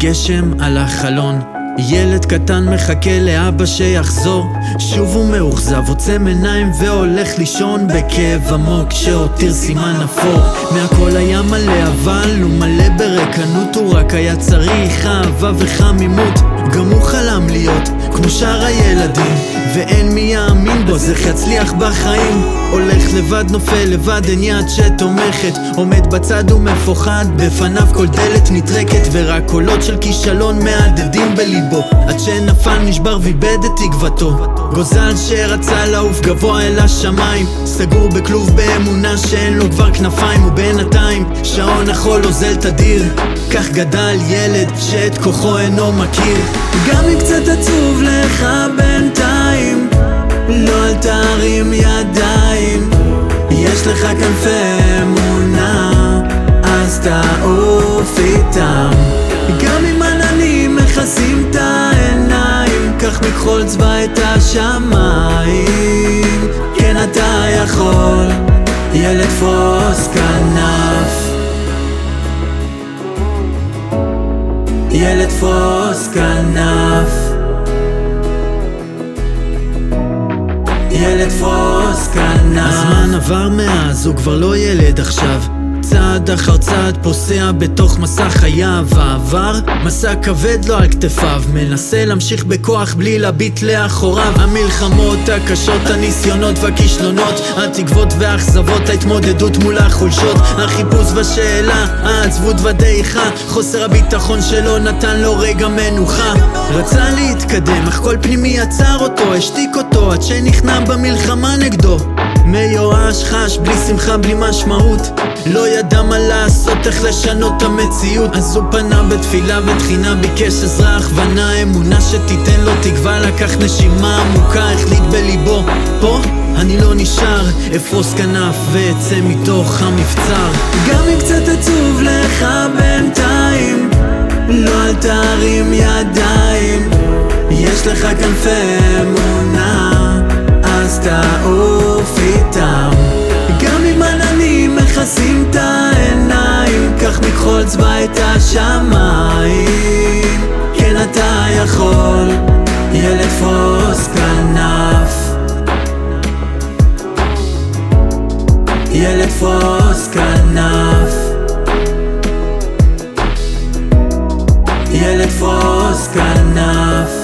גשם על החלון. ילד קטן מחכה לאבא שיחזור. שוב הוא מאוכזב, עוצם עיניים והולך לישון בכאב עמוק שהותיר סימן אפור. מהכל היה מלא אבל הוא מלא ברקנות הוא רק היה צריך אהבה וחמימות גם הוא חלם להיות כמו שאר הילדים ואין מי יאמין בו, אז איך יצליח בחיים? הולך לבד, נופל לבד, אין יד שתומכת. עומד בצד ומפוחד, בפניו כל דלת נטרקת ורק קולות של כישלון מהדהדים בליבו. עד שנפל, נשבר ואיבד את תקוותו. גוזל שרצה לעוף גבוה אל השמיים. סגור בכלוב באמונה שאין לו כבר כנפיים ובינתיים שעון החול אוזל תדיר. כך גדל ילד שאת כוחו אינו מכיר גם אם קצת עצוב לך בינתיים לא אל תרים ידיים. יש לך כנפי אמונה אז תעוף איתם. גם אם עננים מכסים את העיניים קח מכחול צבע את השמיים ילד פרוס כנף. ילד פרוס כנף. הזמן עבר מאז, הוא כבר לא ילד עכשיו צעד אחר צעד פוסע בתוך מסע חייו. העבר מסע כבד לו על כתפיו. מנסה להמשיך בכוח בלי להביט לאחוריו. המלחמות הקשות, הניסיונות והכישלונות התקוות והאכזבות, ההתמודדות מול החולשות. החיפוש והשאלה, העצבות והדעיכה חוסר הביטחון שלו נתן לו רגע מנוחה. רצה להתקדם, אך כל פנימי עצר אותו השתיק אותו עד שנכנע במלחמה נגדו מיואש חש בלי שמחה בלי משמעות. לא ידע מה לעשות איך לשנות את המציאות. אז הוא פנה בתפילה ותחינה ביקש עזרה הכוונה אמונה שתיתן לו תקווה. לקח נשימה עמוקה החליט בליבו פה אני לא נשאר אפרוס כנף ואצא מתוך המבצר. גם אם קצת עצוב לך בינתיים לא אל תרים ידיים. יש לך כנפי אמונה אז תעוף איתם. גם אם עננים מכסים את העיניים קח מכחול צבע את השמיים. כן אתה יכול ילד פרוס כנף. ילד פרוס כנף. ילד פרוס כנף